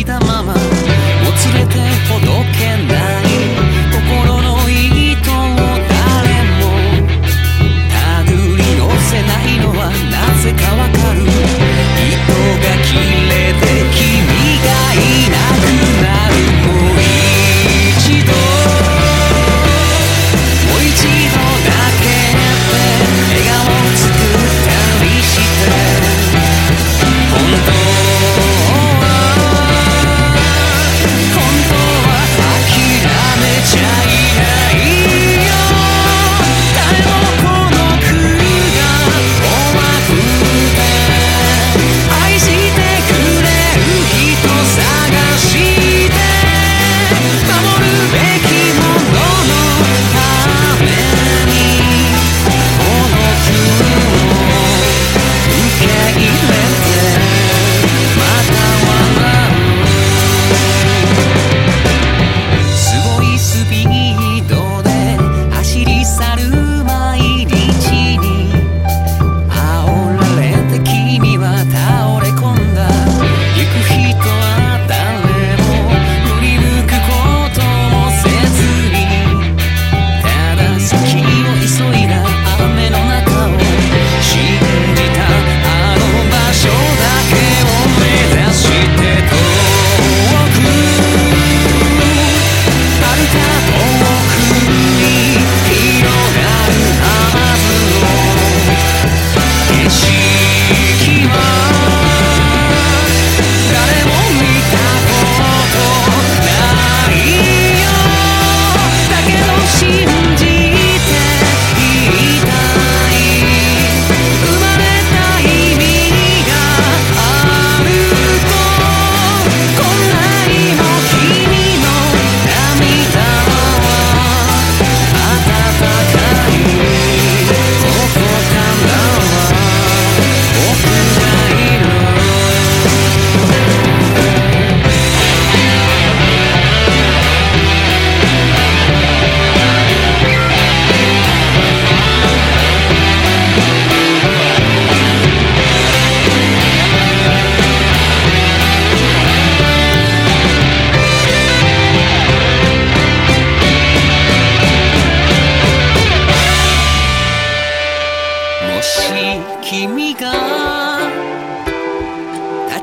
கீதம்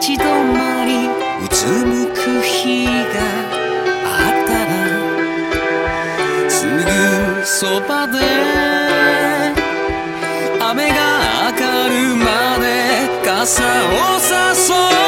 ち止まりうつむく日があったらすぐそばで雨が上がるまで傘をさそう。